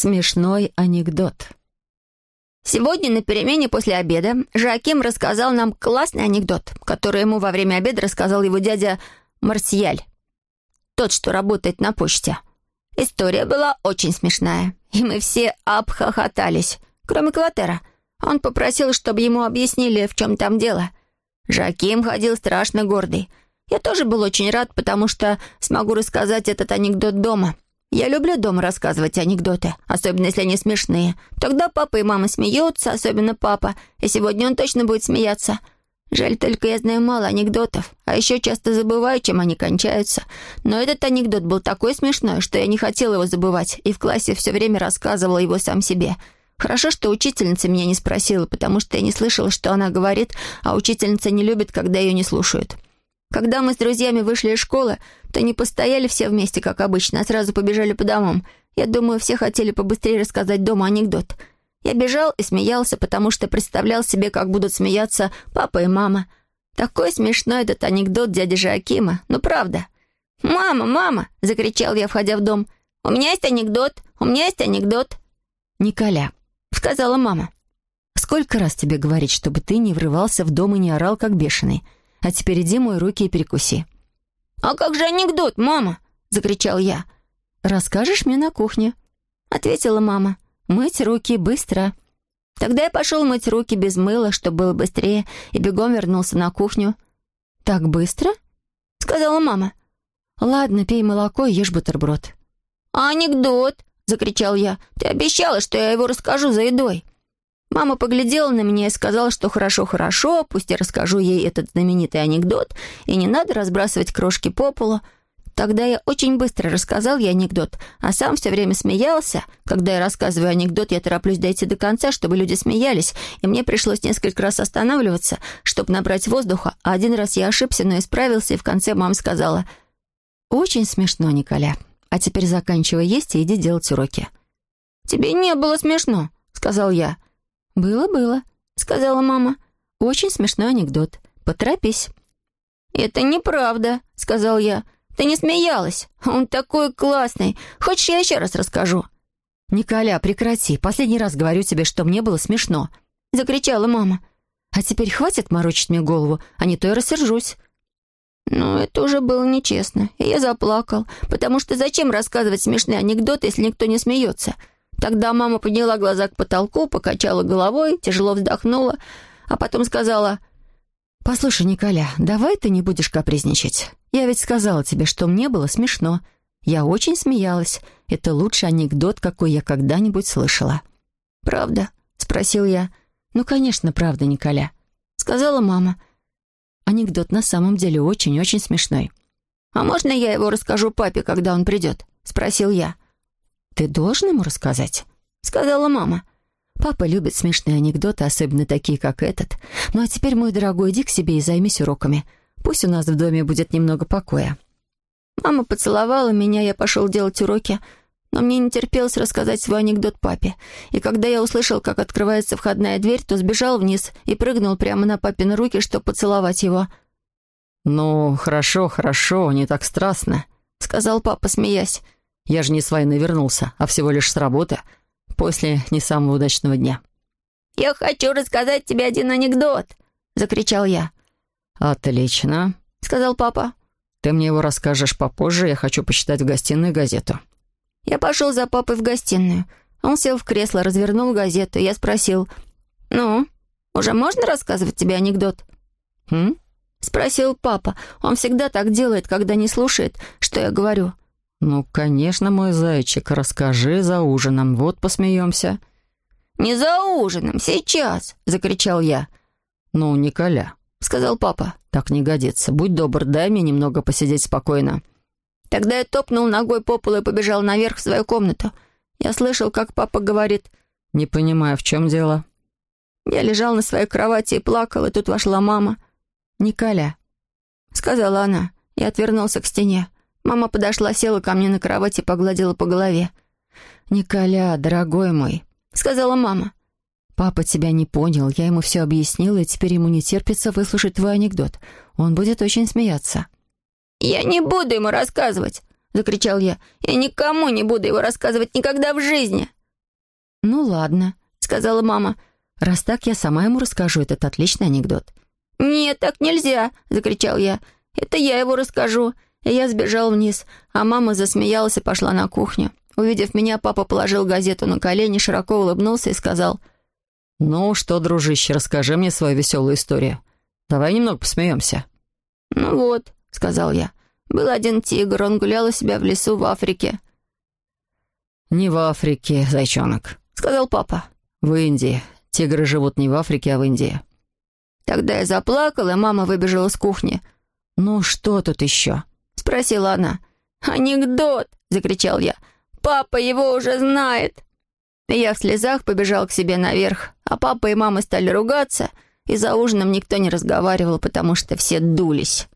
Смешной анекдот. Сегодня на перемене после обеда Жаким рассказал нам классный анекдот, который ему во время обеда рассказал его дядя Марсиаль. Тот, что работает на почте. История была очень смешная, и мы все обхохотались, кроме Клотера. Он попросил, чтобы ему объяснили, в чем там дело. Жаким ходил страшно гордый. Я тоже был очень рад, потому что смогу рассказать этот анекдот дома. Я люблю дома рассказывать анекдоты, особенно если они смешные. Тогда папа и мама смеются, особенно папа, и сегодня он точно будет смеяться. Жаль, только я знаю мало анекдотов, а еще часто забываю, чем они кончаются. Но этот анекдот был такой смешной, что я не хотела его забывать, и в классе все время рассказывала его сам себе. Хорошо, что учительница меня не спросила, потому что я не слышала, что она говорит, а учительница не любит, когда ее не слушают. Когда мы с друзьями вышли из школы, то не постояли все вместе, как обычно, а сразу побежали по домам. Я думаю, все хотели побыстрее рассказать дома анекдот. Я бежал и смеялся, потому что представлял себе, как будут смеяться папа и мама. Такой смешной этот анекдот дяди Жакима, ну правда. «Мама, мама!» — закричал я, входя в дом. «У меня есть анекдот! У меня есть анекдот!» «Николя», — сказала мама. «Сколько раз тебе говорить, чтобы ты не врывался в дом и не орал, как бешеный?» А теперь иди мой руки и перекуси». «А как же анекдот, мама?» — закричал я. «Расскажешь мне на кухне», — ответила мама. «Мыть руки быстро». Тогда я пошел мыть руки без мыла, чтобы было быстрее, и бегом вернулся на кухню. «Так быстро?» — сказала мама. «Ладно, пей молоко и ешь бутерброд». «А анекдот?» — закричал я. «Ты обещала, что я его расскажу за едой». Мама поглядела на меня и сказала, что хорошо-хорошо, пусть я расскажу ей этот знаменитый анекдот, и не надо разбрасывать крошки по полу. Тогда я очень быстро рассказал ей анекдот, а сам все время смеялся. Когда я рассказываю анекдот, я тороплюсь дойти до конца, чтобы люди смеялись, и мне пришлось несколько раз останавливаться, чтобы набрать воздуха, а один раз я ошибся, но исправился, и в конце мама сказала «Очень смешно, Николя. А теперь заканчивай есть и иди делать уроки». «Тебе не было смешно», — сказал я. «Было-было», — сказала мама. «Очень смешной анекдот. Поторопись». «Это неправда», — сказал я. «Ты не смеялась. Он такой классный. Хочешь, я еще раз расскажу?» «Николя, прекрати. Последний раз говорю тебе, что мне было смешно», — закричала мама. «А теперь хватит морочить мне голову, а не то я рассержусь». Ну, это уже было нечестно, и я заплакал, потому что зачем рассказывать смешные анекдоты, если никто не смеется? Тогда мама подняла глаза к потолку, покачала головой, тяжело вздохнула, а потом сказала, «Послушай, Николя, давай ты не будешь капризничать. Я ведь сказала тебе, что мне было смешно. Я очень смеялась. Это лучший анекдот, какой я когда-нибудь слышала». «Правда?» — спросил я. «Ну, конечно, правда, Николя», — сказала мама. «Анекдот на самом деле очень-очень смешной». «А можно я его расскажу папе, когда он придет?» — спросил я. «Ты должен ему рассказать?» — сказала мама. «Папа любит смешные анекдоты, особенно такие, как этот. Ну а теперь, мой дорогой, иди к себе и займись уроками. Пусть у нас в доме будет немного покоя». Мама поцеловала меня, я пошел делать уроки, но мне не терпелось рассказать свой анекдот папе. И когда я услышал, как открывается входная дверь, то сбежал вниз и прыгнул прямо на папины руки, чтобы поцеловать его. «Ну, хорошо, хорошо, не так страстно», — сказал папа, смеясь. Я же не с войны вернулся, а всего лишь с работы, после не самого удачного дня». «Я хочу рассказать тебе один анекдот!» — закричал я. «Отлично», — сказал папа. «Ты мне его расскажешь попозже, я хочу почитать в гостиной газету». Я пошел за папой в гостиную. Он сел в кресло, развернул газету. Я спросил, «Ну, уже можно рассказывать тебе анекдот?» «Хм?» — спросил папа. Он всегда так делает, когда не слушает, что я говорю. «Ну, конечно, мой зайчик, расскажи за ужином, вот посмеемся». «Не за ужином, сейчас!» — закричал я. «Ну, Николя», — сказал папа. «Так не годится. Будь добр, дай мне немного посидеть спокойно». Тогда я топнул ногой по полу и побежал наверх в свою комнату. Я слышал, как папа говорит. «Не понимаю, в чем дело?» Я лежал на своей кровати и плакал, и тут вошла мама. «Николя», — сказала она, и отвернулся к стене. Мама подошла, села ко мне на кровать и погладила по голове. «Николя, дорогой мой», — сказала мама. «Папа тебя не понял, я ему все объяснила, и теперь ему не терпится выслушать твой анекдот. Он будет очень смеяться». «Я не буду ему рассказывать», — закричал я. «Я никому не буду его рассказывать никогда в жизни». «Ну ладно», — сказала мама. «Раз так, я сама ему расскажу этот отличный анекдот». «Нет, так нельзя!» — закричал я. «Это я его расскажу!» И я сбежал вниз, а мама засмеялась и пошла на кухню. Увидев меня, папа положил газету на колени, широко улыбнулся и сказал, «Ну что, дружище, расскажи мне свою веселую историю. Давай немного посмеемся». «Ну вот», — сказал я, — «был один тигр, он гулял у себя в лесу в Африке». «Не в Африке, зайчонок», — сказал папа. «В Индии. Тигры живут не в Африке, а в Индии». Тогда я заплакала, мама выбежала с кухни. «Ну что тут еще?» — спросила она. «Анекдот!» — закричал я. «Папа его уже знает!» Я в слезах побежал к себе наверх, а папа и мама стали ругаться, и за ужином никто не разговаривал, потому что все дулись.